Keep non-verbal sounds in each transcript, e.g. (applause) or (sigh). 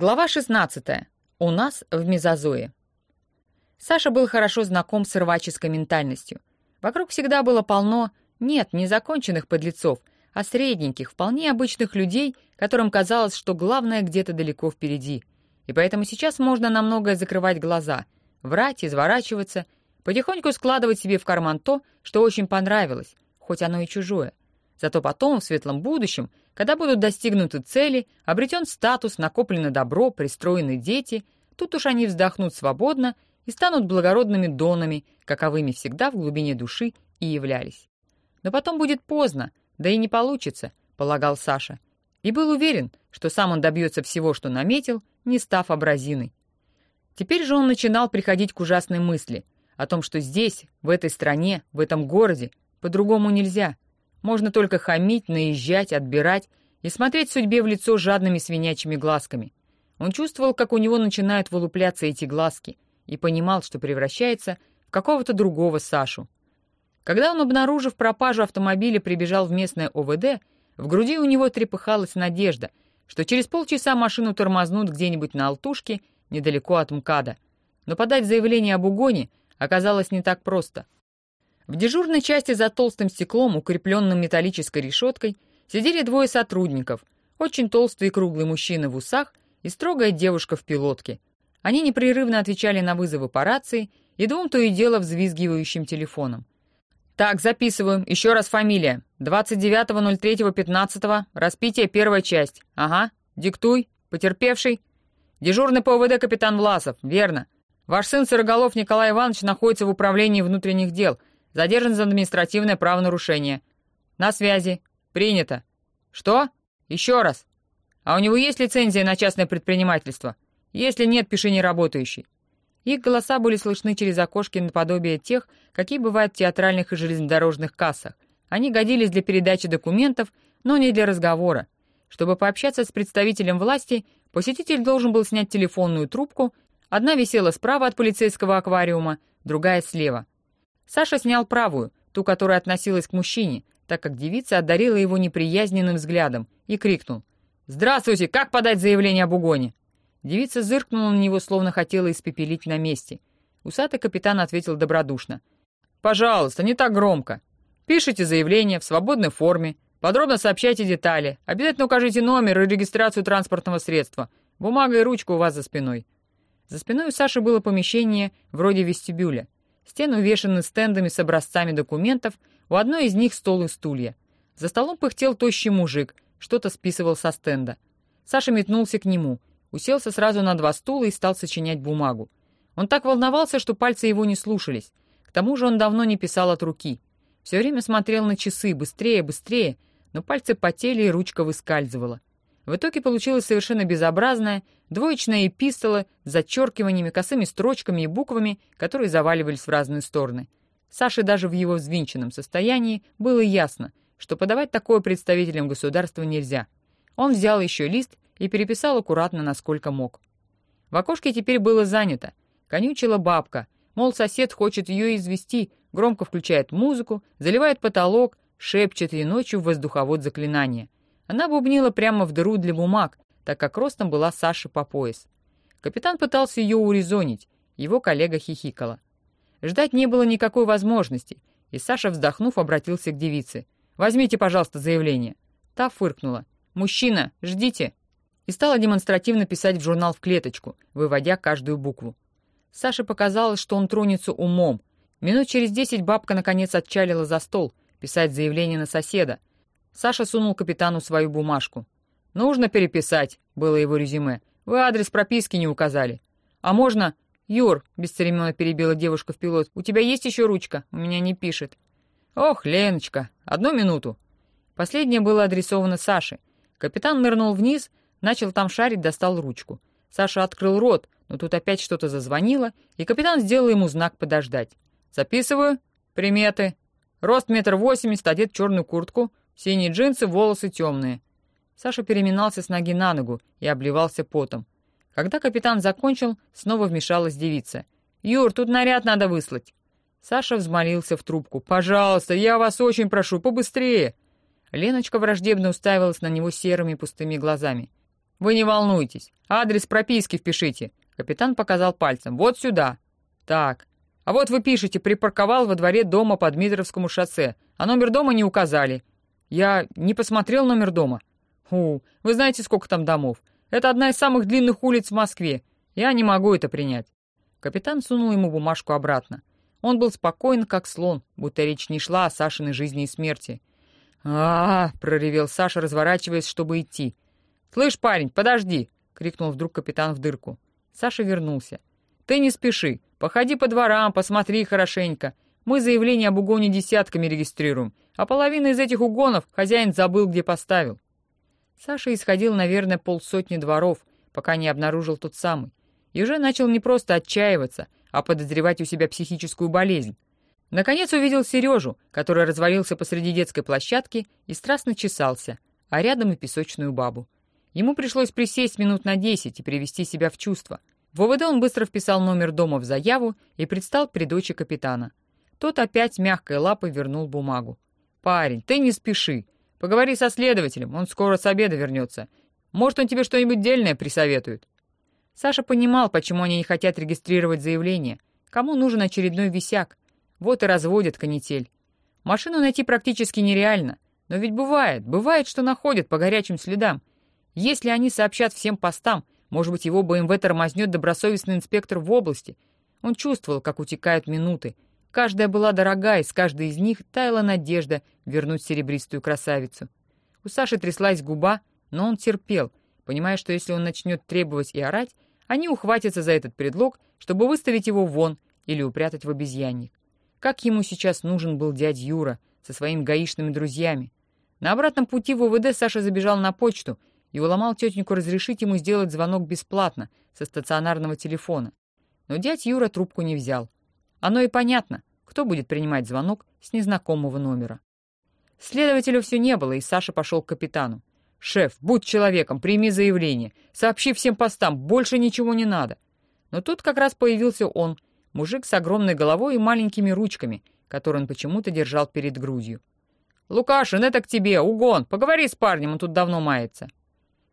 Глава 16. У нас в мезозое. Саша был хорошо знаком с рваческой ментальностью. Вокруг всегда было полно, нет, не законченных подлецов, а средненьких, вполне обычных людей, которым казалось, что главное где-то далеко впереди. И поэтому сейчас можно на многое закрывать глаза, врать, изворачиваться, потихоньку складывать себе в карман то, что очень понравилось, хоть оно и чужое. Зато потом, в светлом будущем, когда будут достигнуты цели, обретен статус, накоплено добро, пристроены дети, тут уж они вздохнут свободно и станут благородными донами, каковыми всегда в глубине души и являлись. Но потом будет поздно, да и не получится, полагал Саша. И был уверен, что сам он добьется всего, что наметил, не став образиной. Теперь же он начинал приходить к ужасной мысли о том, что здесь, в этой стране, в этом городе, по-другому нельзя — можно только хамить, наезжать, отбирать и смотреть судьбе в лицо жадными свинячьими глазками. Он чувствовал, как у него начинают вылупляться эти глазки, и понимал, что превращается в какого-то другого Сашу. Когда он, обнаружив пропажу автомобиля, прибежал в местное ОВД, в груди у него трепыхалась надежда, что через полчаса машину тормознут где-нибудь на Алтушке, недалеко от МКАДа. Но подать заявление об угоне оказалось не так просто — в дежурной части за толстым стеклом, укрепленным металлической решеткой, сидели двое сотрудников, очень толстый и круглый мужчина в усах и строгая девушка в пилотке. Они непрерывно отвечали на вызовы по рации и двум то и дело взвизгивающим телефоном. «Так, записываем. Еще раз фамилия. 29.03.15. Распитие, первая часть. Ага. Диктуй. Потерпевший. Дежурный по ОВД капитан Власов. Верно. Ваш сын Сыроголов Николай Иванович находится в управлении внутренних дел. Задержан за административное правонарушение. На связи. Принято. Что? Еще раз. А у него есть лицензия на частное предпринимательство? Если нет, пиши неработающий. Их голоса были слышны через окошки наподобие тех, какие бывают в театральных и железнодорожных кассах. Они годились для передачи документов, но не для разговора. Чтобы пообщаться с представителем власти, посетитель должен был снять телефонную трубку, одна висела справа от полицейского аквариума, другая слева. Саша снял правую, ту, которая относилась к мужчине, так как девица одарила его неприязненным взглядом, и крикнул. «Здравствуйте! Как подать заявление об угоне?» Девица зыркнула на него, словно хотела испепелить на месте. Усатый капитан ответил добродушно. «Пожалуйста, не так громко. Пишите заявление в свободной форме, подробно сообщайте детали, обязательно укажите номер и регистрацию транспортного средства. Бумага и ручка у вас за спиной». За спиной у Саши было помещение вроде вестибюля — Стены увешаны стендами с образцами документов, у одной из них стол и стулья. За столом пыхтел тощий мужик, что-то списывал со стенда. Саша метнулся к нему, уселся сразу на два стула и стал сочинять бумагу. Он так волновался, что пальцы его не слушались. К тому же он давно не писал от руки. Все время смотрел на часы, быстрее, быстрее, но пальцы потели и ручка выскальзывала. В итоге получилось совершенно безобразная, двоечная эпистола с зачеркиваниями, косыми строчками и буквами, которые заваливались в разные стороны. Саше даже в его взвинченном состоянии было ясно, что подавать такое представителям государства нельзя. Он взял еще лист и переписал аккуратно, насколько мог. В окошке теперь было занято. Конючила бабка, мол, сосед хочет ее извести, громко включает музыку, заливает потолок, шепчет ей ночью в воздуховод заклинания — она бубнила прямо в дыру для бумаг, так как ростом была Саши по пояс. Капитан пытался ее урезонить, его коллега хихикала. Ждать не было никакой возможности, и Саша, вздохнув, обратился к девице. «Возьмите, пожалуйста, заявление». Та фыркнула. «Мужчина, ждите!» И стала демонстративно писать в журнал в клеточку, выводя каждую букву. Саше показалось, что он тронется умом. Минут через десять бабка наконец отчалила за стол, писать заявление на соседа, Саша сунул капитану свою бумажку. «Нужно переписать», — было его резюме. «Вы адрес прописки не указали». «А можно...» «Юр», — бесцеремонно перебила девушка в пилот, «у тебя есть еще ручка? У меня не пишет». «Ох, Леночка, одну минуту». Последнее было адресовано Саше. Капитан нырнул вниз, начал там шарить, достал ручку. Саша открыл рот, но тут опять что-то зазвонило, и капитан сделал ему знак подождать. «Записываю. Приметы. Рост метр восемьдесят, одет черную куртку, Синие джинсы, волосы темные. Саша переминался с ноги на ногу и обливался потом. Когда капитан закончил, снова вмешалась девица. «Юр, тут наряд надо выслать». Саша взмолился в трубку. «Пожалуйста, я вас очень прошу, побыстрее!» Леночка враждебно уставилась на него серыми пустыми глазами. Вы не волнуйтесь. Адрес прописки впишите. Капитан показал пальцем. Вот сюда. Так. А вот вы пишете, припарковал во дворе дома по Дмитровскому шоссе, а номер дома не указали. Я не посмотрел номер дома. Ху, вы знаете, сколько там домов? Это одна из самых длинных улиц в Москве. Я не могу это принять. Капитан сунул ему бумажку обратно. Он был спокоен, как слон, будто речь не шла о Сашиной жизни и смерти. а, -а, -а проревел Саша, разворачиваясь, чтобы идти. «Слышь, парень, подожди!» — крикнул вдруг капитан в дырку. Саша вернулся. «Ты не спеши. Походи по дворам, посмотри хорошенько. Мы заявление об угоне десятками регистрируем, а половина из этих угонов хозяин забыл, где поставил». Саша исходил, наверное, полсотни дворов, пока не обнаружил тот самый. И уже начал не просто отчаиваться, а подозревать у себя психическую болезнь. Наконец увидел Сережу, который развалился посреди детской площадки и страстно чесался, а рядом и песочную бабу. Ему пришлось присесть минут на десять и привести себя в чувство. В ОВД он быстро вписал номер дома в заяву и предстал при дочи капитана. Тот опять мягкой лапой вернул бумагу. «Парень, ты не спеши. Поговори со следователем, он скоро с обеда вернется. Может, он тебе что-нибудь дельное присоветует». Саша понимал, почему они не хотят регистрировать заявление. Кому нужен очередной висяк? Вот и разводят канитель. Машину найти практически нереально. Но ведь бывает, бывает, что находят по горячим следам. Если они сообщат всем постам, может быть, его БМВ тормознет добросовестный инспектор в области. Он чувствовал, как утекают минуты. Каждая была дорогая, и с каждой из них таяла надежда вернуть серебристую красавицу. У Саши тряслась губа, но он терпел, понимая, что если он начнет требовать и орать, они ухватятся за этот предлог, чтобы выставить его вон или упрятать в обезьянник. Как ему сейчас нужен был дядь Юра со своими гаишными друзьями? На обратном пути в УВД Саша забежал на почту и уломал тетеньку разрешить ему сделать звонок бесплатно со стационарного телефона. Но дядь Юра трубку не взял. Оно и понятно, кто будет принимать звонок с незнакомого номера. Следователя все не было, и Саша пошел к капитану. «Шеф, будь человеком, прими заявление. Сообщи всем постам, больше ничего не надо». Но тут как раз появился он, мужик с огромной головой и маленькими ручками, которые он почему-то держал перед грудью. «Лукашин, это к тебе, угон! Поговори с парнем, он тут давно мается».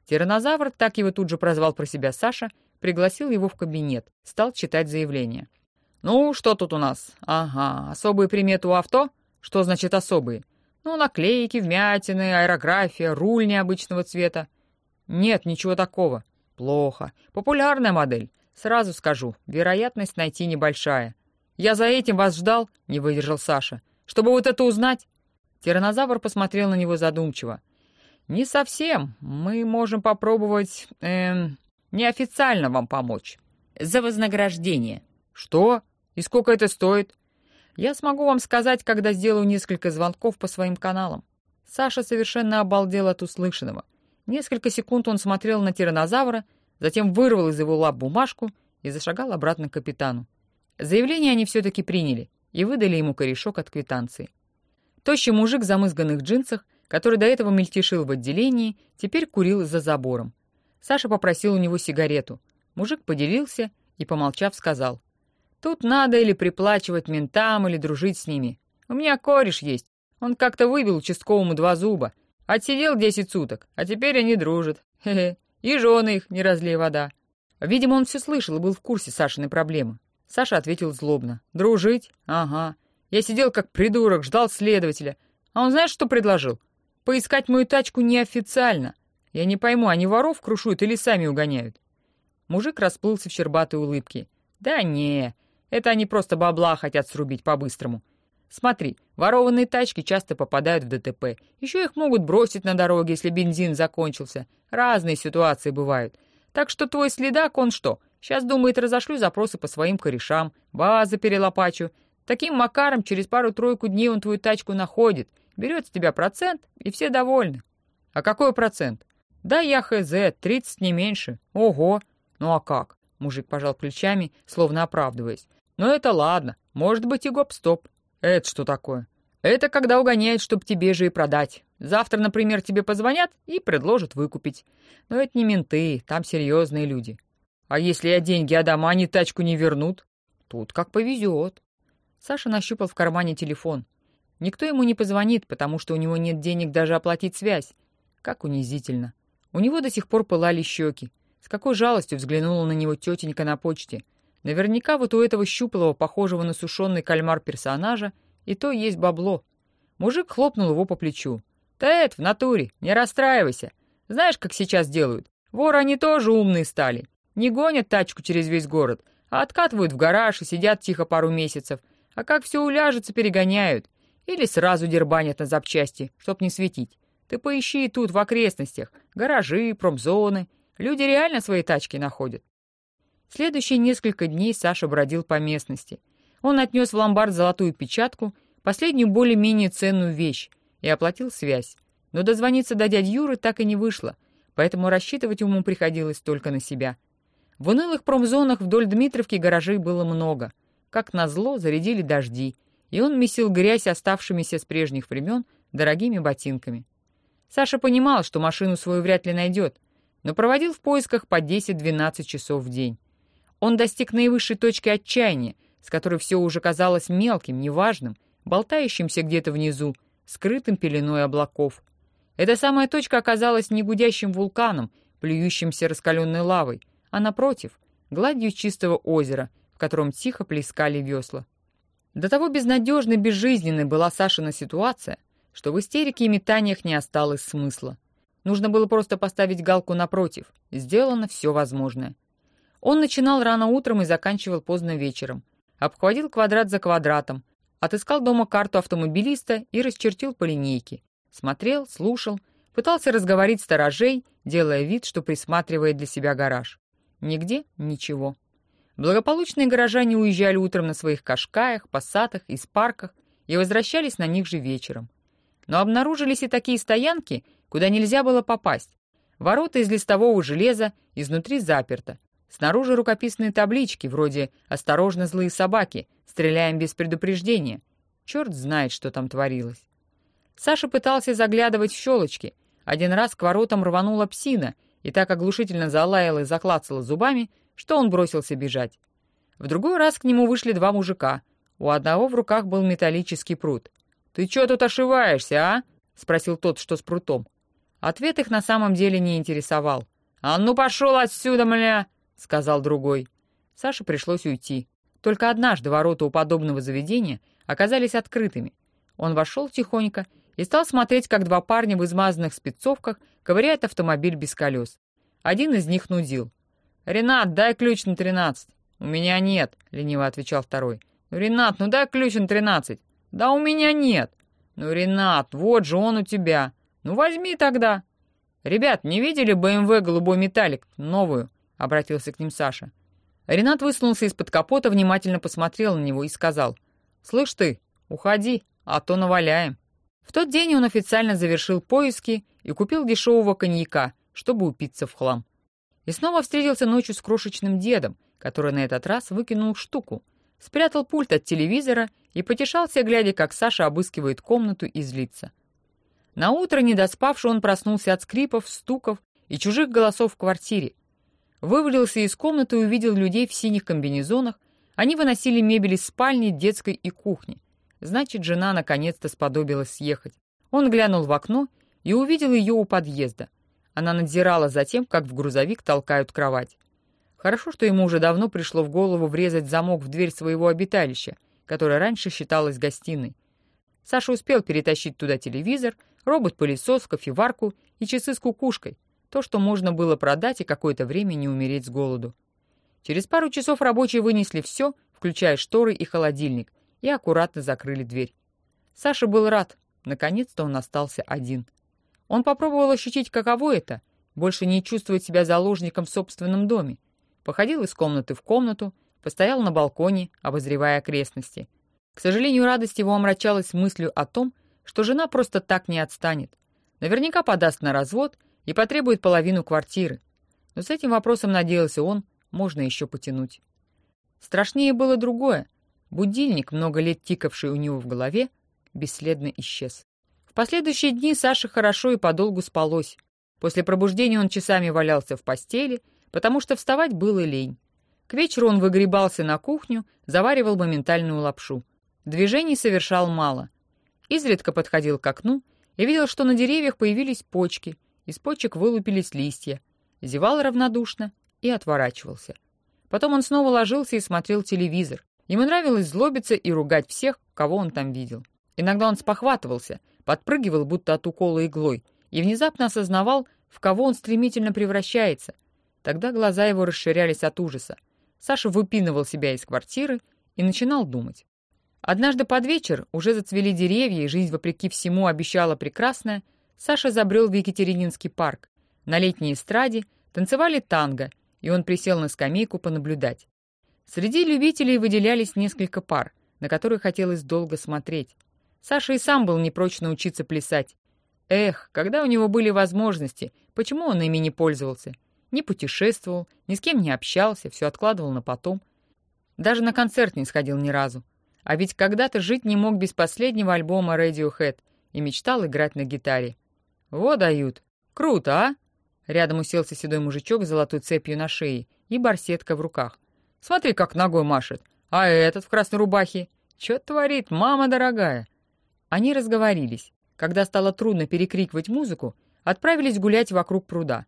Тиранозавр, так его тут же прозвал про себя Саша, пригласил его в кабинет, стал читать заявление. «Ну, что тут у нас? Ага, особые приметы у авто? Что значит особые? Ну, наклейки, вмятины, аэрография, руль необычного цвета. Нет, ничего такого. Плохо. Популярная модель. Сразу скажу, вероятность найти небольшая. Я за этим вас ждал, не выдержал Саша. Чтобы вот это узнать? Тиранозавр посмотрел на него задумчиво. Не совсем. Мы можем попробовать, эм, неофициально вам помочь. За вознаграждение. Что? И сколько это стоит? Я смогу вам сказать, когда сделаю несколько звонков по своим каналам. Саша совершенно обалдел от услышанного. Несколько секунд он смотрел на тиранозавра, затем вырвал из его лап бумажку и зашагал обратно к капитану. Заявление они все-таки приняли и выдали ему корешок от квитанции. Тощий мужик в замызганных джинсах, который до этого мельтешил в отделении, теперь курил за забором. Саша попросил у него сигарету. Мужик поделился и, помолчав, сказал. Тут надо или приплачивать ментам, или дружить с ними. У меня кореш есть. Он как-то выбил участковому два зуба. Отсидел десять суток, а теперь они дружат. Хе-хе. И жены их, не разлей вода. Видимо, он все слышал и был в курсе Сашиной проблемы. Саша ответил злобно. «Дружить? Ага. Я сидел как придурок, ждал следователя. А он знаешь, что предложил? Поискать мою тачку неофициально. Я не пойму, они воров крушуют или сами угоняют?» Мужик расплылся в щербатой улыбке. «Да не, это они просто бабла хотят срубить по-быстрому. Смотри, ворованные тачки часто попадают в ДТП. Еще их могут бросить на дороге, если бензин закончился. Разные ситуации бывают. Так что твой следак, он что? Сейчас думает, разошлю запросы по своим корешам, базы перелопачу. Таким макаром через пару-тройку дней он твою тачку находит, берет с тебя процент, и все довольны. А какой процент? Да я хз, 30 не меньше. Ого! Ну а как? Мужик пожал плечами, словно оправдываясь. Но это ладно, может быть и гоп-стоп. Это что такое? Это когда угоняют, чтобы тебе же и продать. Завтра, например, тебе позвонят и предложат выкупить. Но это не менты, там серьезные люди. А если я деньги отдам, а они тачку не вернут? Тут как повезет. Саша нащупал в кармане телефон. Никто ему не позвонит, потому что у него нет денег даже оплатить связь. Как унизительно. У него до сих пор пылали щеки. С какой жалостью взглянула на него тетенька на почте. Наверняка вот у этого щуплого, похожего на сушеный кальмар персонажа, и то есть бабло. Мужик хлопнул его по плечу. «Тед, в натуре, не расстраивайся. Знаешь, как сейчас делают? Воры они тоже умные стали. Не гонят тачку через весь город, а откатывают в гараж и сидят тихо пару месяцев. А как все уляжется, перегоняют. Или сразу дербанят на запчасти, чтоб не светить. Ты поищи тут, в окрестностях. Гаражи, промзоны. Люди реально свои тачки находят. Следующие несколько дней Саша бродил по местности. Он отнес в ломбард золотую печатку, последнюю более-менее ценную вещь, и оплатил связь. Но дозвониться до дяди Юры так и не вышло, поэтому рассчитывать ему приходилось только на себя. В унылых промзонах вдоль Дмитровки гаражей было много. Как назло, зарядили дожди, и он месил грязь оставшимися с прежних времен дорогими ботинками. Саша понимал, что машину свою вряд ли найдет, но проводил в поисках по 10-12 часов в день. Он достиг наивысшей точки отчаяния, с которой все уже казалось мелким, неважным, болтающимся где-то внизу, скрытым пеленой облаков. Эта самая точка оказалась не гудящим вулканом, плюющимся раскаленной лавой, а напротив, гладью чистого озера, в котором тихо плескали весла. До того безнадежной, безжизненной была Сашина ситуация, что в истерике и метаниях не осталось смысла. Нужно было просто поставить галку напротив. Сделано все возможное. Он начинал рано утром и заканчивал поздно вечером. Обходил квадрат за квадратом, отыскал дома карту автомобилиста и расчертил по линейке. Смотрел, слушал, пытался разговорить сторожей, делая вид, что присматривает для себя гараж. Нигде ничего. Благополучные горожане уезжали утром на своих кашкаях, пассатах и спарках и возвращались на них же вечером. Но обнаружились и такие стоянки, куда нельзя было попасть. Ворота из листового железа изнутри заперто. Снаружи рукописные таблички, вроде «Осторожно, злые собаки! Стреляем без предупреждения!» Черт знает, что там творилось. Саша пытался заглядывать в щелочки. Один раз к воротам рванула псина — и так оглушительно залаяла и заклацала зубами, что он бросился бежать. В другой раз к нему вышли два мужика. У одного в руках был металлический пруд. «Ты чё тут ошиваешься, а?» — спросил тот, что с прутом. Ответ их на самом деле не интересовал. «А ну пошел отсюда, мля!» — сказал другой. Саше пришлось уйти. Только однажды ворота у подобного заведения оказались открытыми. Он вошел тихонько и стал смотреть, как два парня в измазанных спецовках ковыряют автомобиль без колес. Один из них нудил. «Ренат, дай ключ на тринадцать». «У меня нет», — лениво отвечал второй. «Ну, Ренат, ну дай ключ на тринадцать». «Да у меня нет». «Ну, Ренат, вот же он у тебя. Ну, возьми тогда». «Ребят, не видели БМВ голубой металлик, новую?» — обратился к ним Саша. Ренат высунулся из-под капота, внимательно посмотрел на него и сказал. «Слышь ты, уходи, а то наваляем». В тот день он официально завершил поиски и купил дешевого коньяка, чтобы упиться в хлам. И снова встретился ночью с крошечным дедом, который на этот раз выкинул штуку, спрятал пульт от телевизора и потешался, глядя, как Саша обыскивает комнату и злится. На утро, недоспавший, он проснулся от скрипов, стуков и чужих голосов в квартире. Вывалился из комнаты и увидел людей в синих комбинезонах. Они выносили мебель из спальни, детской и кухни. Значит, жена наконец-то сподобилась съехать. Он глянул в окно и увидел ее у подъезда. Она надзирала за тем, как в грузовик толкают кровать. Хорошо, что ему уже давно пришло в голову врезать замок в дверь своего обиталища, которое раньше считалось гостиной. Саша успел перетащить туда телевизор, робот-пылесос, кофеварку и часы с кукушкой. То, что можно было продать и какое-то время не умереть с голоду. Через пару часов рабочие вынесли все, включая шторы и холодильник, и аккуратно закрыли дверь. Саша был рад. Наконец-то он остался один. Он попробовал ощутить, каково это — больше не чувствовать себя заложником в собственном доме. Походил из комнаты в комнату, постоял на балконе, обозревая окрестности. К сожалению, радость его омрачалась мыслью о том, что жена просто так не отстанет. Наверняка подаст на развод и потребует половину квартиры. Но с этим вопросом, надеялся он, можно еще потянуть. Страшнее было другое — Будильник, много лет тикавший у него в голове, бесследно исчез. В последующие дни Саше хорошо и подолгу спалось. После пробуждения он часами валялся в постели, потому что вставать было лень. К вечеру он выгребался на кухню, заваривал моментальную лапшу. Движений совершал мало. Изредка подходил к окну и видел, что на деревьях появились почки, из почек вылупились листья, зевал равнодушно и отворачивался. Потом он снова ложился и смотрел телевизор. Ему нравилось злобиться и ругать всех, кого он там видел. Иногда он спохватывался, подпрыгивал будто от укола иглой, и внезапно осознавал, в кого он стремительно превращается. Тогда глаза его расширялись от ужаса. Саша выпинывал себя из квартиры и начинал думать. Однажды под вечер уже зацвели деревья, и жизнь, вопреки всему, обещала прекрасное, Саша забрел в Екатерининский парк. На летней эстраде танцевали танго, и он присел на скамейку понаблюдать. Среди любителей выделялись несколько пар, на которые хотелось долго смотреть. Саша и сам был не прочь научиться плясать. Эх, когда у него были возможности, почему он ими не пользовался? Не путешествовал, ни с кем не общался, все откладывал на потом. Даже на концерт не сходил ни разу. А ведь когда-то жить не мог без последнего альбома Radiohead и мечтал играть на гитаре. «Во дают! Круто, а?» Рядом уселся седой мужичок с золотой цепью на шее и барсетка в руках. «Смотри, как ногой машет! А этот в красной рубахе! Чё творит, мама дорогая?» Они разговорились. Когда стало трудно перекрикивать музыку, отправились гулять вокруг пруда.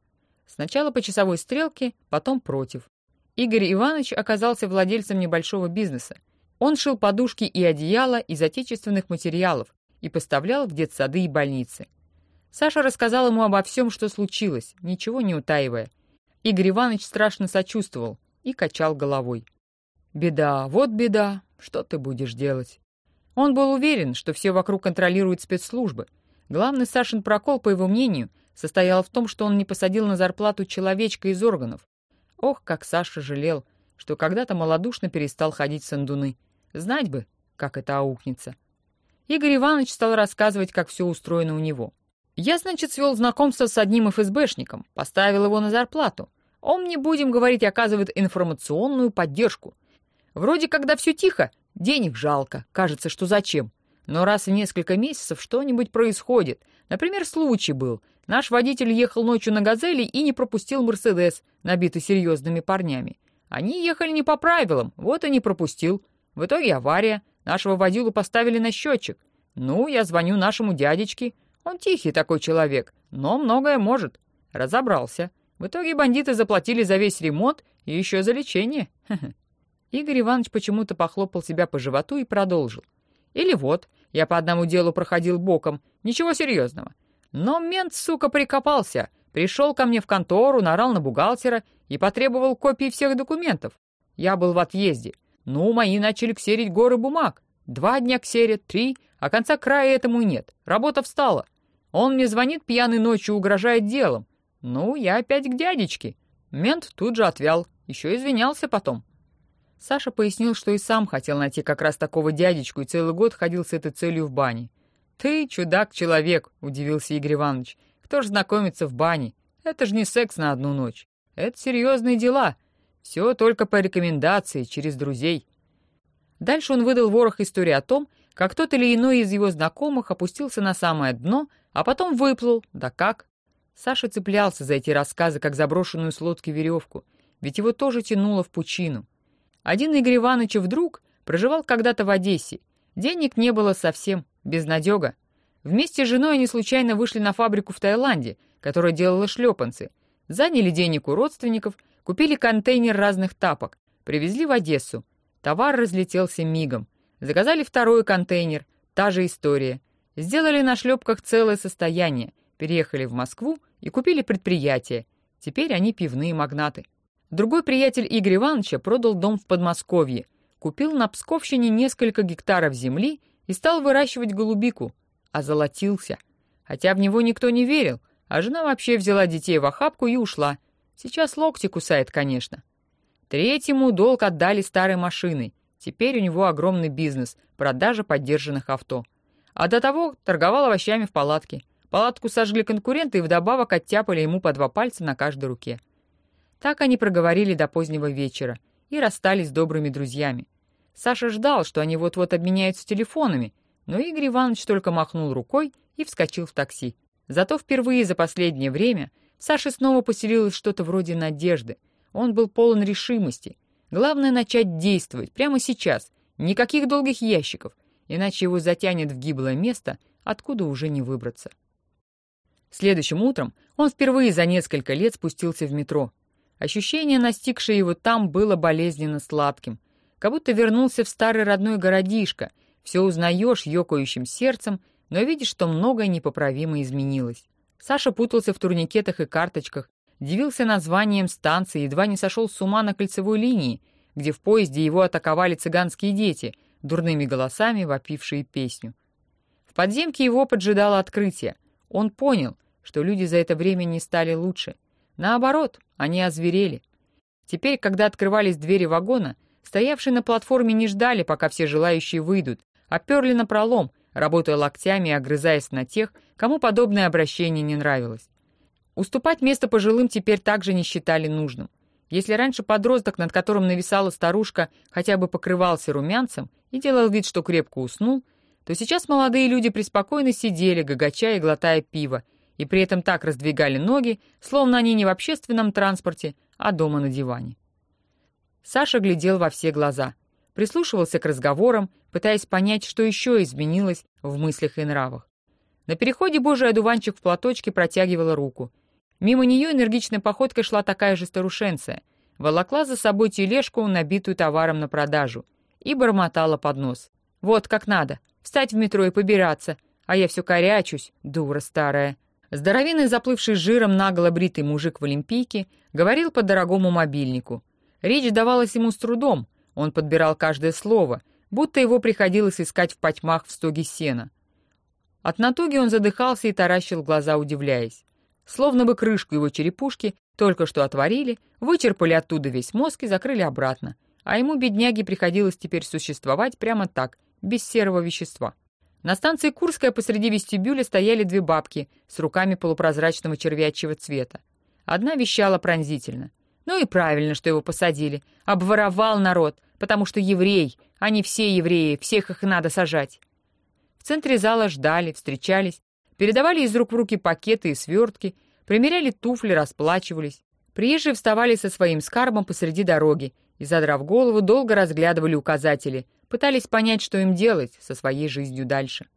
Сначала по часовой стрелке, потом против. Игорь Иванович оказался владельцем небольшого бизнеса. Он шил подушки и одеяла из отечественных материалов и поставлял в детсады и больницы. Саша рассказал ему обо всем, что случилось, ничего не утаивая. Игорь Иванович страшно сочувствовал и качал головой. «Беда, вот беда, что ты будешь делать?» Он был уверен, что все вокруг контролируют спецслужбы. Главный Сашин прокол, по его мнению, состоял в том, что он не посадил на зарплату человечка из органов. Ох, как Саша жалел, что когда-то малодушно перестал ходить в сандуны. Знать бы, как это аукнется. Игорь Иванович стал рассказывать, как все устроено у него. Я, значит, свел знакомство с одним ФСБшником, поставил его на зарплату. Он, не будем говорить, оказывает информационную поддержку. Вроде когда все тихо, денег жалко, кажется, что зачем. Но раз в несколько месяцев что-нибудь происходит. Например, случай был. Наш водитель ехал ночью на «Газели» и не пропустил «Мерседес», набитый серьезными парнями. Они ехали не по правилам, вот и не пропустил. В итоге авария. Нашего водилу поставили на счетчик. Ну, я звоню нашему дядечке. Он тихий такой человек, но многое может. Разобрался. В итоге бандиты заплатили за весь ремонт и еще за лечение. (laughs) Игорь Иванович почему-то похлопал себя по животу и продолжил. Или вот, я по одному делу проходил боком, ничего серьезного. Но мент, сука, прикопался. Пришел ко мне в контору, нарал на бухгалтера и потребовал копии всех документов. Я был в отъезде. Ну, мои начали ксерить горы бумаг. Два дня ксерят, три, а конца края этому нет. Работа встала. Он мне звонит пьяной ночью, угрожает делом. Ну, я опять к дядечке. Мент тут же отвял, еще извинялся потом. Саша пояснил, что и сам хотел найти как раз такого дядечку и целый год ходил с этой целью в бане. «Ты чудак-человек», — удивился Игорь Иванович. «Кто ж знакомится в бане? Это же не секс на одну ночь. Это серьезные дела. Все только по рекомендации, через друзей». Дальше он выдал ворох истории о том, как тот или иной из его знакомых опустился на самое дно, а потом выплыл. Да как? Саша цеплялся за эти рассказы, как заброшенную с лодки веревку, ведь его тоже тянуло в пучину. Один Игорь Иванович вдруг проживал когда-то в Одессе. Денег не было совсем, безнадега. Вместе с женой они случайно вышли на фабрику в Таиланде, которая делала шлепанцы. Заняли денег у родственников, купили контейнер разных тапок, привезли в Одессу. Товар разлетелся мигом. Заказали второй контейнер, та же история. Сделали на шлепках целое состояние, переехали в Москву и купили предприятие. Теперь они пивные магнаты. Другой приятель Игоря Ивановича продал дом в Подмосковье, купил на Псковщине несколько гектаров земли и стал выращивать голубику, озолотился. Хотя в него никто не верил, а жена вообще взяла детей в охапку и ушла. Сейчас локти кусает, конечно. Третьему долг отдали старой машиной. Теперь у него огромный бизнес — продажа поддержанных авто. А до того торговал овощами в палатке. Палатку сожгли конкуренты и вдобавок оттяпали ему по два пальца на каждой руке. Так они проговорили до позднего вечера и расстались добрыми друзьями. Саша ждал, что они вот-вот обменяются телефонами, но Игорь Иванович только махнул рукой и вскочил в такси. Зато впервые за последнее время Саше снова поселилось что-то вроде надежды. Он был полон решимости. Главное — начать действовать прямо сейчас. Никаких долгих ящиков, иначе его затянет в гиблое место, откуда уже не выбраться. Следующим утром он впервые за несколько лет спустился в метро. Ощущение, настигшее его там, было болезненно сладким. Как будто вернулся в старый родной городишко. Все узнаешь ёкающим сердцем, но видишь, что многое непоправимо изменилось. Саша путался в турникетах и карточках, дивился названием станции, едва не сошел с ума на кольцевой линии, где в поезде его атаковали цыганские дети, дурными голосами вопившие песню. В подземке его поджидало открытие. Он понял, что люди за это время не стали лучше. Наоборот, они озверели. Теперь, когда открывались двери вагона, стоявшие на платформе не ждали, пока все желающие выйдут, а перли на пролом, работая локтями и огрызаясь на тех, кому подобное обращение не нравилось. Уступать место пожилым теперь также не считали нужным. Если раньше подросток, над которым нависала старушка, хотя бы покрывался румянцем и делал вид, что крепко уснул, то сейчас молодые люди преспокойно сидели, гагача и глотая пиво, и при этом так раздвигали ноги, словно они не в общественном транспорте, а дома на диване. Саша глядел во все глаза, прислушивался к разговорам, пытаясь понять, что еще изменилось в мыслях и нравах. На переходе божий одуванчик в платочке протягивала руку. Мимо нее энергичной походкой шла такая же старушенция, волокла за собой тележку, набитую товаром на продажу, и бормотала под нос. «Вот как надо, встать в метро и побираться, а я все корячусь, дура старая». Здоровенный, заплывший жиром наголо бритый мужик в олимпийке, говорил по дорогому мобильнику. Речь давалась ему с трудом, он подбирал каждое слово, будто его приходилось искать в потьмах в стоге сена. От натуги он задыхался и таращил глаза, удивляясь. Словно бы крышку его черепушки только что отворили, вычерпали оттуда весь мозг и закрыли обратно. А ему, бедняге, приходилось теперь существовать прямо так, без серого вещества. На станции Курская посреди вестибюля стояли две бабки с руками полупрозрачного червячьего цвета. Одна вещала пронзительно. Ну и правильно, что его посадили. Обворовал народ, потому что еврей. Они все евреи, всех их надо сажать. В центре зала ждали, встречались, передавали из рук в руки пакеты и свертки, примеряли туфли, расплачивались. Приезжие вставали со своим скарбом посреди дороги и, задрав голову, долго разглядывали указатели, пытались понять, что им делать со своей жизнью дальше.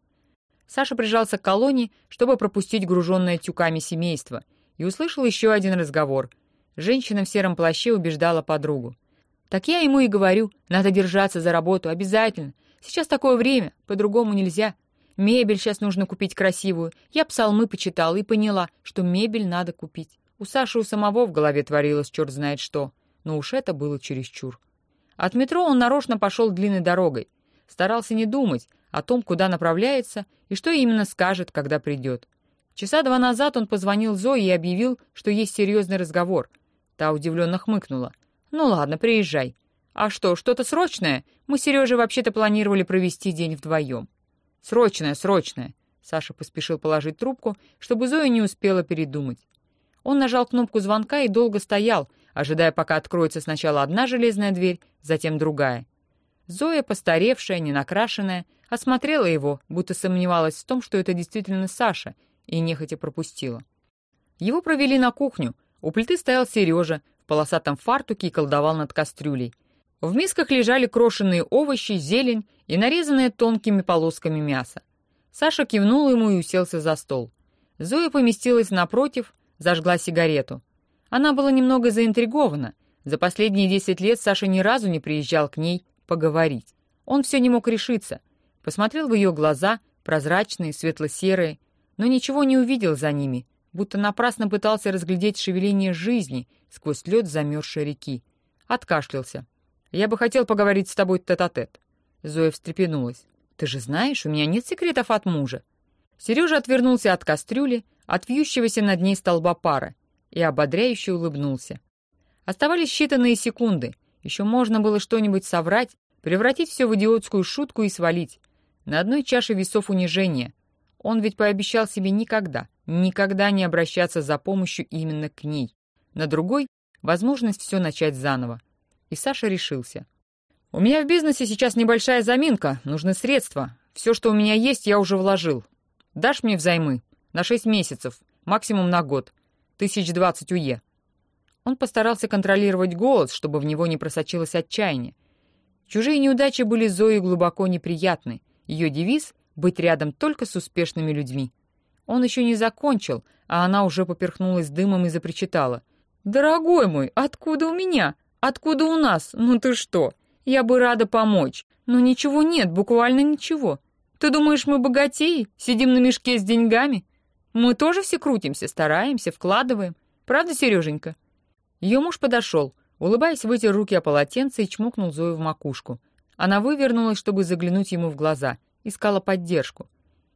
Саша прижался к колонне, чтобы пропустить груженное тюками семейство, и услышал еще один разговор. Женщина в сером плаще убеждала подругу. «Так я ему и говорю, надо держаться за работу, обязательно. Сейчас такое время, по-другому нельзя. Мебель сейчас нужно купить красивую. Я псалмы почитала и поняла, что мебель надо купить. У Саши у самого в голове творилось черт знает что, но уж это было чересчур. От метро он нарочно пошел длинной дорогой. Старался не думать о том, куда направляется и что именно скажет, когда придет. Часа два назад он позвонил Зое и объявил, что есть серьезный разговор. Та удивленно хмыкнула. «Ну ладно, приезжай. А что, что-то срочное? Мы с Сережей вообще-то планировали провести день вдвоем». «Срочное, срочное!» Саша поспешил положить трубку, чтобы Зоя не успела передумать. Он нажал кнопку звонка и долго стоял, ожидая, пока откроется сначала одна железная дверь, затем другая. Зоя, постаревшая, ненакрашенная, осмотрела его, будто сомневалась в том, что это действительно Саша, и нехотя пропустила. Его провели на кухню. У плиты стоял Сережа в полосатом фартуке и колдовал над кастрюлей. В мисках лежали крошенные овощи, зелень и нарезанное тонкими полосками мясо. Саша кивнул ему и уселся за стол. Зоя поместилась напротив, зажгла сигарету. Она была немного заинтригована. За последние десять лет Саша ни разу не приезжал к ней поговорить. Он все не мог решиться. Посмотрел в ее глаза, прозрачные, светло-серые, но ничего не увидел за ними, будто напрасно пытался разглядеть шевеление жизни сквозь лед замерзшей реки. Откашлялся. Я бы хотел поговорить с тобой тет-а-тет». -тет. Зоя встрепенулась. «Ты же знаешь, у меня нет секретов от мужа». Сережа отвернулся от кастрюли, от вьющегося над ней столба пара, и ободряюще улыбнулся. Оставались считанные секунды. Еще можно было что-нибудь соврать, превратить все в идиотскую шутку и свалить. На одной чаше весов унижения. Он ведь пообещал себе никогда, никогда не обращаться за помощью именно к ней. На другой — возможность все начать заново и Саша решился. «У меня в бизнесе сейчас небольшая заминка, нужны средства. Все, что у меня есть, я уже вложил. Дашь мне взаймы? На шесть месяцев, максимум на год. Тысяч двадцать уе». Он постарался контролировать голос, чтобы в него не просочилось отчаяние. Чужие неудачи были Зои глубоко неприятны. Ее девиз — быть рядом только с успешными людьми. Он еще не закончил, а она уже поперхнулась дымом и запричитала. «Дорогой мой, откуда у меня? Откуда у нас? Ну ты что? Я бы рада помочь. Но ничего нет, буквально ничего. Ты думаешь, мы богатеи? Сидим на мешке с деньгами? Мы тоже все крутимся, стараемся, вкладываем. Правда, Сереженька?» Ее муж подошел, улыбаясь, вытер руки о полотенце и чмокнул Зою в макушку. Она вывернулась, чтобы заглянуть ему в глаза, искала поддержку.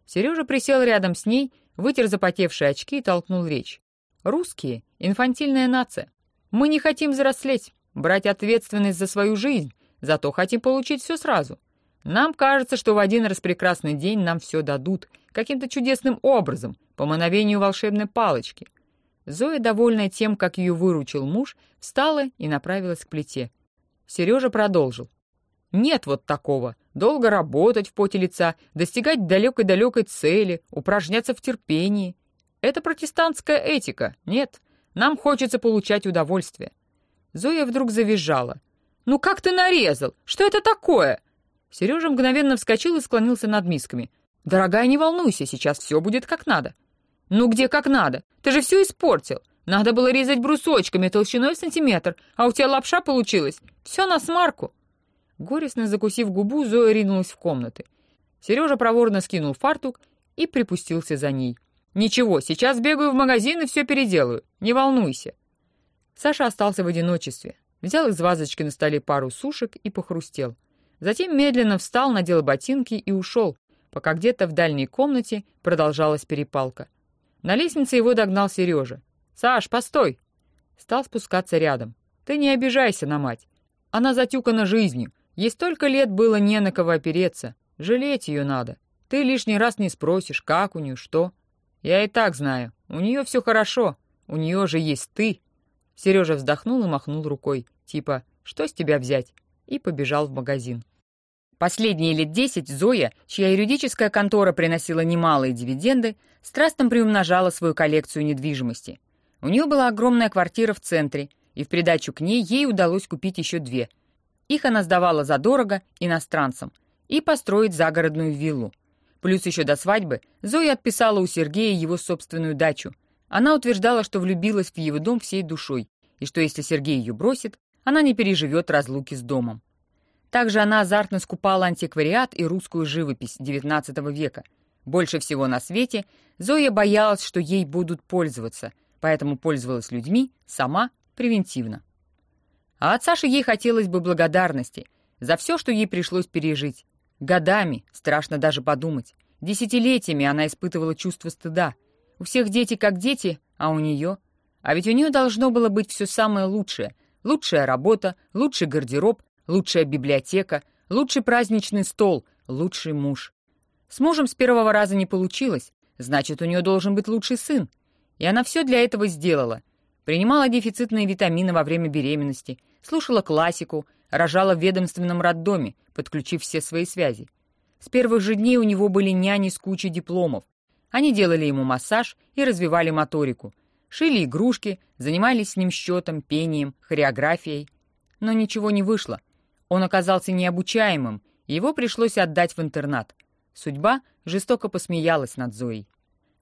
Сережа присел рядом с ней, вытер запотевшие очки и толкнул речь. «Русские — инфантильная нация. Мы не хотим взрослеть, брать ответственность за свою жизнь, зато хотим получить все сразу. Нам кажется, что в один распрекрасный день нам все дадут, каким-то чудесным образом, по мановению волшебной палочки. Зоя, довольная тем, как ее выручил муж, встала и направилась к плите. Сережа продолжил. «Нет вот такого. Долго работать в поте лица, достигать далекой-далекой цели, упражняться в терпении. Это протестантская этика. Нет, нам хочется получать удовольствие». Зоя вдруг завизжала. «Ну как ты нарезал? Что это такое?» Сережа мгновенно вскочил и склонился над мисками. «Дорогая, не волнуйся, сейчас все будет как надо». «Ну где как надо? Ты же все испортил. Надо было резать брусочками толщиной в сантиметр, а у тебя лапша получилась. Все на смарку». Горестно закусив губу, Зоя ринулась в комнаты. Сережа проворно скинул фартук и припустился за ней. «Ничего, сейчас бегаю в магазин и все переделаю. Не волнуйся». Саша остался в одиночестве. Взял из вазочки на столе пару сушек и похрустел. Затем медленно встал, надел ботинки и ушел, пока где-то в дальней комнате продолжалась перепалка. На лестнице его догнал Сережа. «Саш, постой!» Стал спускаться рядом. «Ты не обижайся на мать. Она затюкана жизнью. Ей столько лет было не на кого опереться. Жалеть ее надо. Ты лишний раз не спросишь, как у нее, что. Я и так знаю. У нее все хорошо. У нее же есть ты. Сережа вздохнул и махнул рукой, типа «что с тебя взять?» и побежал в магазин. Последние лет десять Зоя, чья юридическая контора приносила немалые дивиденды, страстно приумножала свою коллекцию недвижимости. У нее была огромная квартира в центре, и в придачу к ней ей удалось купить еще две. Их она сдавала задорого иностранцам и построить загородную виллу. Плюс еще до свадьбы Зоя отписала у Сергея его собственную дачу — она утверждала, что влюбилась в его дом всей душой, и что если Сергей ее бросит, она не переживет разлуки с домом. Также она азартно скупала антиквариат и русскую живопись XIX века. Больше всего на свете Зоя боялась, что ей будут пользоваться, поэтому пользовалась людьми сама превентивно. А от Саши ей хотелось бы благодарности за все, что ей пришлось пережить. Годами, страшно даже подумать, десятилетиями она испытывала чувство стыда — у всех дети как дети, а у нее... А ведь у нее должно было быть все самое лучшее. Лучшая работа, лучший гардероб, лучшая библиотека, лучший праздничный стол, лучший муж. С мужем с первого раза не получилось, значит, у нее должен быть лучший сын. И она все для этого сделала. Принимала дефицитные витамины во время беременности, слушала классику, рожала в ведомственном роддоме, подключив все свои связи. С первых же дней у него были няни с кучей дипломов, они делали ему массаж и развивали моторику, шили игрушки, занимались с ним счетом, пением, хореографией. Но ничего не вышло. Он оказался необучаемым, его пришлось отдать в интернат. Судьба жестоко посмеялась над Зоей.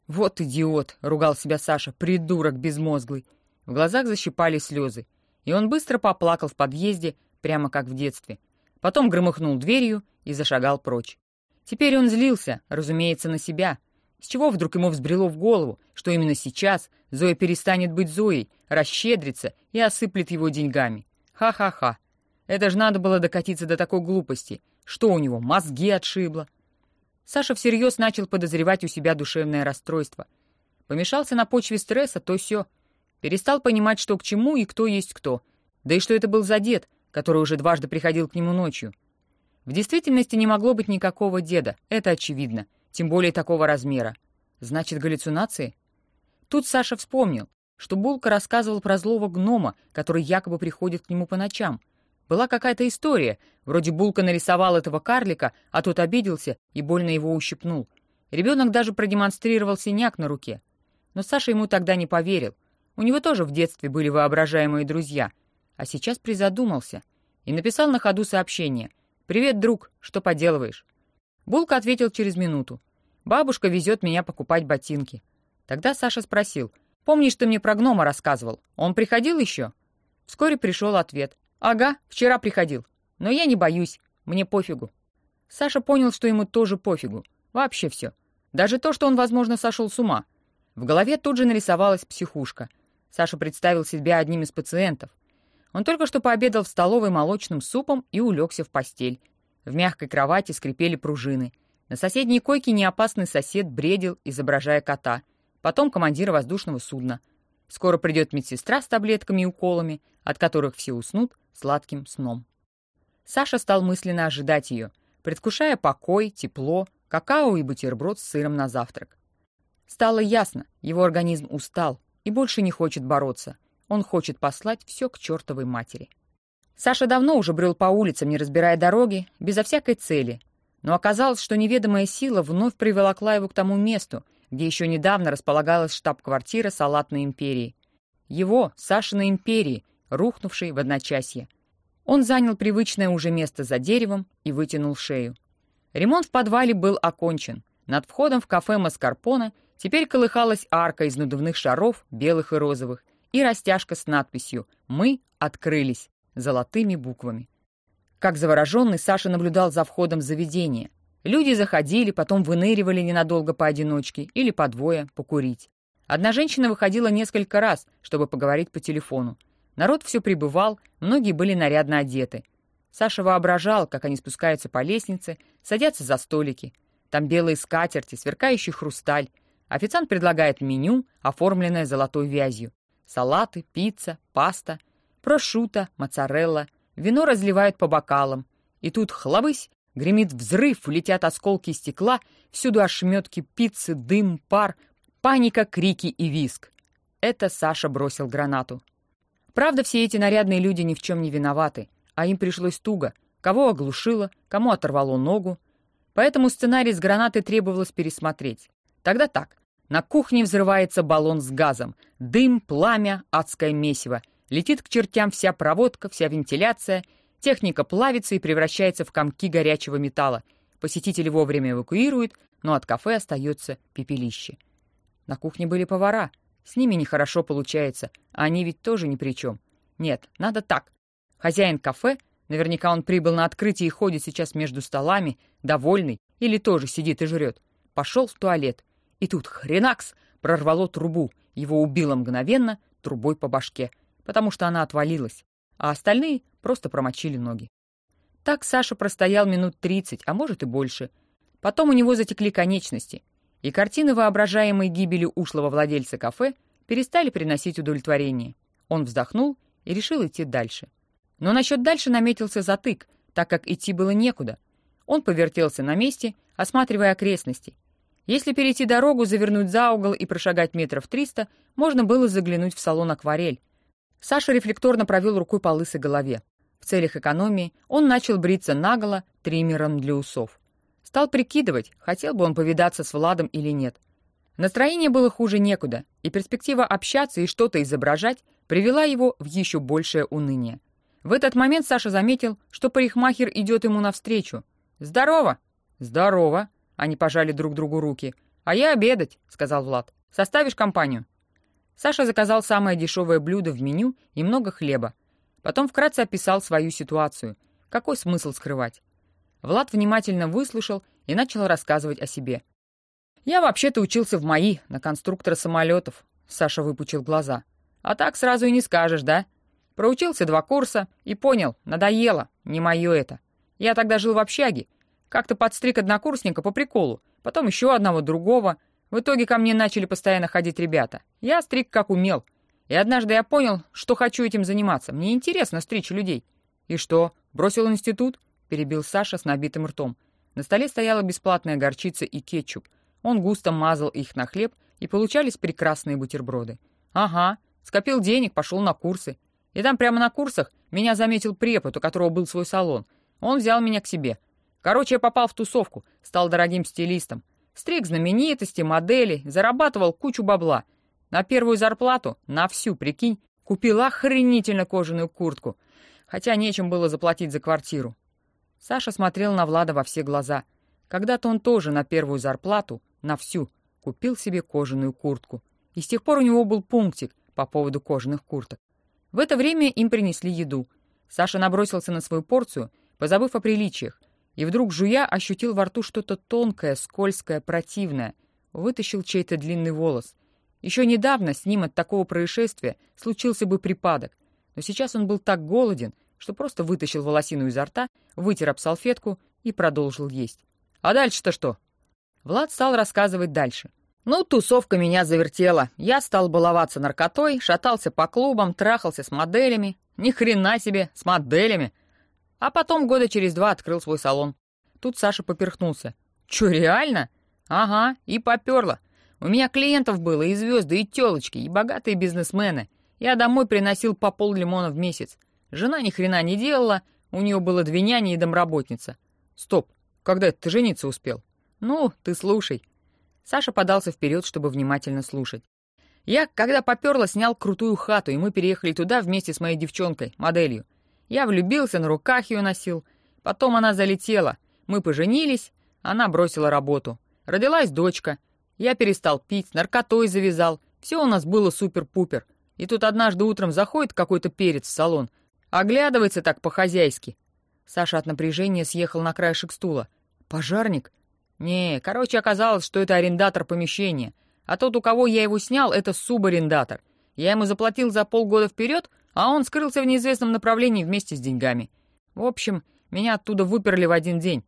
«Вот идиот!» — ругал себя Саша, придурок безмозглый. В глазах защипали слезы, и он быстро поплакал в подъезде, прямо как в детстве. Потом громыхнул дверью и зашагал прочь. Теперь он злился, разумеется, на себя — с чего вдруг ему взбрело в голову, что именно сейчас Зоя перестанет быть Зоей, расщедрится и осыплет его деньгами? Ха-ха-ха. Это же надо было докатиться до такой глупости. Что у него, мозги отшибло? Саша всерьез начал подозревать у себя душевное расстройство. Помешался на почве стресса, то все. Перестал понимать, что к чему и кто есть кто. Да и что это был за дед, который уже дважды приходил к нему ночью. В действительности не могло быть никакого деда, это очевидно тем более такого размера. Значит, галлюцинации? Тут Саша вспомнил, что Булка рассказывал про злого гнома, который якобы приходит к нему по ночам. Была какая-то история, вроде Булка нарисовал этого карлика, а тот обиделся и больно его ущипнул. Ребенок даже продемонстрировал синяк на руке. Но Саша ему тогда не поверил. У него тоже в детстве были воображаемые друзья. А сейчас призадумался и написал на ходу сообщение. «Привет, друг, что поделываешь?» Булка ответил через минуту. Бабушка везет меня покупать ботинки. Тогда Саша спросил, «Помнишь, ты мне про гнома рассказывал? Он приходил еще?» Вскоре пришел ответ, «Ага, вчера приходил. Но я не боюсь, мне пофигу». Саша понял, что ему тоже пофигу. Вообще все. Даже то, что он, возможно, сошел с ума. В голове тут же нарисовалась психушка. Саша представил себя одним из пациентов. Он только что пообедал в столовой молочным супом и улегся в постель. В мягкой кровати скрипели пружины. На соседней койке неопасный сосед бредил, изображая кота. Потом командира воздушного судна. Скоро придет медсестра с таблетками и уколами, от которых все уснут сладким сном. Саша стал мысленно ожидать ее, предвкушая покой, тепло, какао и бутерброд с сыром на завтрак. Стало ясно, его организм устал и больше не хочет бороться. Он хочет послать все к чертовой матери. Саша давно уже брел по улицам, не разбирая дороги, безо всякой цели. Но оказалось, что неведомая сила вновь приволокла его к тому месту, где еще недавно располагалась штаб-квартира Салатной империи. Его, Сашиной империи, рухнувшей в одночасье. Он занял привычное уже место за деревом и вытянул шею. Ремонт в подвале был окончен. Над входом в кафе Маскарпона теперь колыхалась арка из надувных шаров, белых и розовых, и растяжка с надписью «Мы открылись» золотыми буквами. Как завороженный, Саша наблюдал за входом в заведение. Люди заходили, потом выныривали ненадолго поодиночке или по двое покурить. Одна женщина выходила несколько раз, чтобы поговорить по телефону. Народ все прибывал, многие были нарядно одеты. Саша воображал, как они спускаются по лестнице, садятся за столики. Там белые скатерти, сверкающий хрусталь. Официант предлагает меню, оформленное золотой вязью. Салаты, пицца, паста, прошута, моцарелла. Вино разливают по бокалам. И тут хлобысь, гремит взрыв, летят осколки стекла, всюду ошметки пиццы, дым, пар, паника, крики и виск. Это Саша бросил гранату. Правда, все эти нарядные люди ни в чем не виноваты, а им пришлось туго. Кого оглушило, кому оторвало ногу. Поэтому сценарий с гранатой требовалось пересмотреть. Тогда так. На кухне взрывается баллон с газом. Дым, пламя, адское месиво. Летит к чертям вся проводка, вся вентиляция. Техника плавится и превращается в комки горячего металла. Посетители вовремя эвакуируют, но от кафе остается пепелище. На кухне были повара — с ними нехорошо получается, а они ведь тоже ни при чем. Нет, надо так. Хозяин кафе, наверняка он прибыл на открытие и ходит сейчас между столами, довольный, или тоже сидит и жрет, пошел в туалет. И тут хренакс прорвало трубу, его убило мгновенно трубой по башке, потому что она отвалилась, а остальные просто промочили ноги. Так Саша простоял минут тридцать, а может и больше. Потом у него затекли конечности — и картины воображаемой гибели ушлого владельца кафе перестали приносить удовлетворение. Он вздохнул и решил идти дальше. Но насчет дальше наметился затык, так как идти было некуда. Он повертелся на месте, осматривая окрестности. Если перейти дорогу, завернуть за угол и прошагать метров триста, можно было заглянуть в салон «Акварель». Саша рефлекторно провел рукой по лысой голове. В целях экономии он начал бриться наголо триммером для усов. Стал прикидывать, хотел бы он повидаться с Владом или нет. Настроение было хуже некуда, и перспектива общаться и что-то изображать привела его в еще большее уныние. В этот момент Саша заметил, что парикмахер идет ему навстречу. «Здорово!» «Здорово!» Они пожали друг другу руки. «А я обедать», — сказал Влад. «Составишь компанию?» Саша заказал самое дешевое блюдо в меню и много хлеба. Потом вкратце описал свою ситуацию. Какой смысл скрывать? Влад внимательно выслушал и начал рассказывать о себе. «Я вообще-то учился в МАИ, на конструктора самолетов», — Саша выпучил глаза. «А так сразу и не скажешь, да? Проучился два курса и понял, надоело, не мое это. Я тогда жил в общаге, как-то подстриг однокурсника по приколу, потом еще одного другого. В итоге ко мне начали постоянно ходить ребята. Я стриг как умел. И однажды я понял, что хочу этим заниматься. Мне интересно стричь людей. И что, бросил институт? — перебил Саша с набитым ртом. На столе стояла бесплатная горчица и кетчуп. Он густо мазал их на хлеб, и получались прекрасные бутерброды. «Ага, скопил денег, пошел на курсы. И там прямо на курсах меня заметил препод, у которого был свой салон. Он взял меня к себе. Короче, я попал в тусовку, стал дорогим стилистом. Стриг знаменитости, модели, зарабатывал кучу бабла. На первую зарплату, на всю, прикинь, купил охренительно кожаную куртку. Хотя нечем было заплатить за квартиру. Саша смотрел на Влада во все глаза. Когда-то он тоже на первую зарплату, на всю, купил себе кожаную куртку. И с тех пор у него был пунктик по поводу кожаных курток. В это время им принесли еду. Саша набросился на свою порцию, позабыв о приличиях, и вдруг, жуя, ощутил во рту что-то тонкое, скользкое, противное. Вытащил чей-то длинный волос. Еще недавно с ним от такого происшествия случился бы припадок, но сейчас он был так голоден, что просто вытащил волосину изо рта, вытер об салфетку и продолжил есть. «А дальше-то что?» Влад стал рассказывать дальше. «Ну, тусовка меня завертела. Я стал баловаться наркотой, шатался по клубам, трахался с моделями. Ни хрена себе, с моделями. А потом года через два открыл свой салон. Тут Саша поперхнулся. «Чё, реально?» «Ага, и попёрло. У меня клиентов было и звезды, и тёлочки, и богатые бизнесмены. Я домой приносил по пол лимона в месяц. Жена ни хрена не делала, у нее было две няни и домработница. Стоп, когда это ты жениться успел? Ну, ты слушай. Саша подался вперед, чтобы внимательно слушать. Я, когда попёрло, снял крутую хату, и мы переехали туда вместе с моей девчонкой, моделью. Я влюбился, на руках ее носил. Потом она залетела. Мы поженились, она бросила работу. Родилась дочка. Я перестал пить, наркотой завязал. Все у нас было супер-пупер. И тут однажды утром заходит какой-то перец в салон, оглядывается так по-хозяйски. Саша от напряжения съехал на краешек стула. «Пожарник?» «Не, короче, оказалось, что это арендатор помещения. А тот, у кого я его снял, это субарендатор. Я ему заплатил за полгода вперед, а он скрылся в неизвестном направлении вместе с деньгами. В общем, меня оттуда выперли в один день.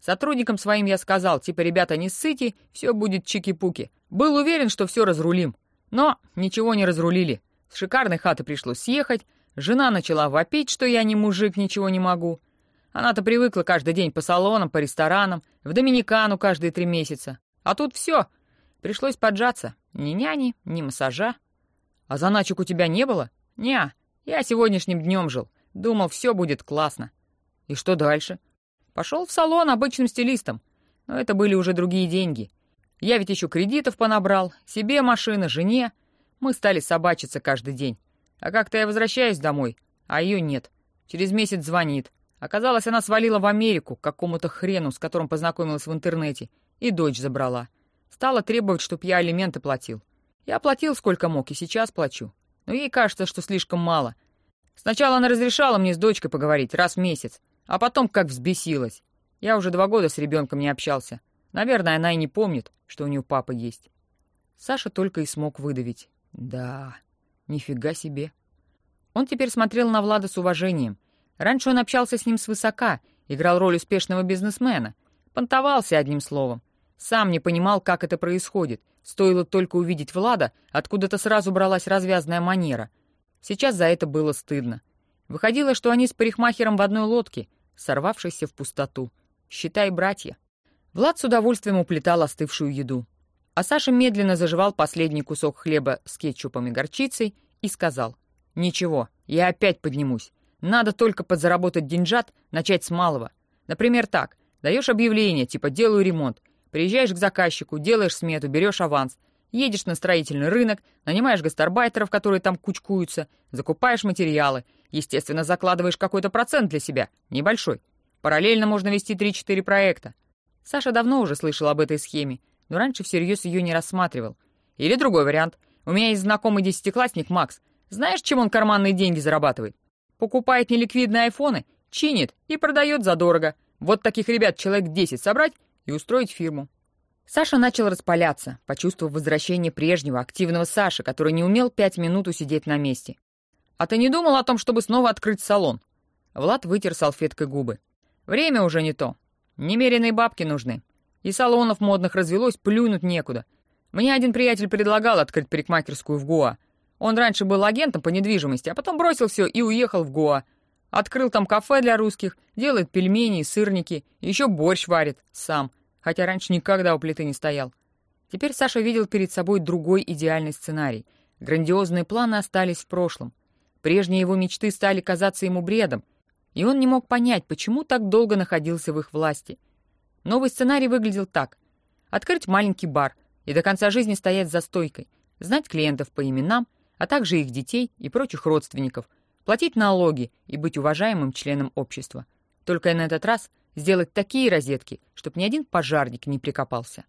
Сотрудникам своим я сказал, типа, ребята, не ссыте, все будет чики-пуки. Был уверен, что все разрулим. Но ничего не разрулили. С шикарной хаты пришлось съехать. Жена начала вопить, что я не мужик, ничего не могу. Она-то привыкла каждый день по салонам, по ресторанам, в Доминикану каждые три месяца. А тут все. Пришлось поджаться. Ни няни, ни массажа. А заначек у тебя не было? Неа. Я сегодняшним днем жил. Думал, все будет классно. И что дальше? Пошел в салон обычным стилистом. Но это были уже другие деньги. Я ведь еще кредитов понабрал. Себе машина, жене. Мы стали собачиться каждый день. А как-то я возвращаюсь домой, а ее нет. Через месяц звонит. Оказалось, она свалила в Америку к какому-то хрену, с которым познакомилась в интернете, и дочь забрала. Стала требовать, чтоб я алименты платил. Я платил сколько мог, и сейчас плачу. Но ей кажется, что слишком мало. Сначала она разрешала мне с дочкой поговорить раз в месяц, а потом как взбесилась. Я уже два года с ребенком не общался. Наверное, она и не помнит, что у нее папа есть. Саша только и смог выдавить. Да, нифига себе. Он теперь смотрел на Влада с уважением. Раньше он общался с ним свысока, играл роль успешного бизнесмена. Понтовался одним словом. Сам не понимал, как это происходит. Стоило только увидеть Влада, откуда-то сразу бралась развязная манера. Сейчас за это было стыдно. Выходило, что они с парикмахером в одной лодке, сорвавшейся в пустоту. Считай, братья. Влад с удовольствием уплетал остывшую еду. А Саша медленно заживал последний кусок хлеба с кетчупом и горчицей и сказал, «Ничего, я опять поднимусь. Надо только подзаработать деньжат, начать с малого. Например, так. Даешь объявление, типа «делаю ремонт». Приезжаешь к заказчику, делаешь смету, берешь аванс. Едешь на строительный рынок, нанимаешь гастарбайтеров, которые там кучкуются, закупаешь материалы. Естественно, закладываешь какой-то процент для себя, небольшой. Параллельно можно вести 3-4 проекта. Саша давно уже слышал об этой схеме, но раньше всерьез ее не рассматривал. Или другой вариант. У меня есть знакомый десятиклассник Макс. Знаешь, чем он карманные деньги зарабатывает? Покупает неликвидные айфоны, чинит и продает задорого. Вот таких ребят человек 10 собрать и устроить фирму. Саша начал распаляться, почувствовав возвращение прежнего, активного Саши, который не умел пять минут усидеть на месте. «А ты не думал о том, чтобы снова открыть салон?» Влад вытер салфеткой губы. «Время уже не то. Немеренные бабки нужны. И салонов модных развелось, плюнуть некуда. Мне один приятель предлагал открыть парикмахерскую в Гоа. Он раньше был агентом по недвижимости, а потом бросил все и уехал в Гоа. Открыл там кафе для русских, делает пельмени, сырники, еще борщ варит сам, хотя раньше никогда у плиты не стоял. Теперь Саша видел перед собой другой идеальный сценарий. Грандиозные планы остались в прошлом. Прежние его мечты стали казаться ему бредом, и он не мог понять, почему так долго находился в их власти — Новый сценарий выглядел так. Открыть маленький бар и до конца жизни стоять за стойкой, знать клиентов по именам, а также их детей и прочих родственников, платить налоги и быть уважаемым членом общества. Только на этот раз сделать такие розетки, чтобы ни один пожарник не прикопался.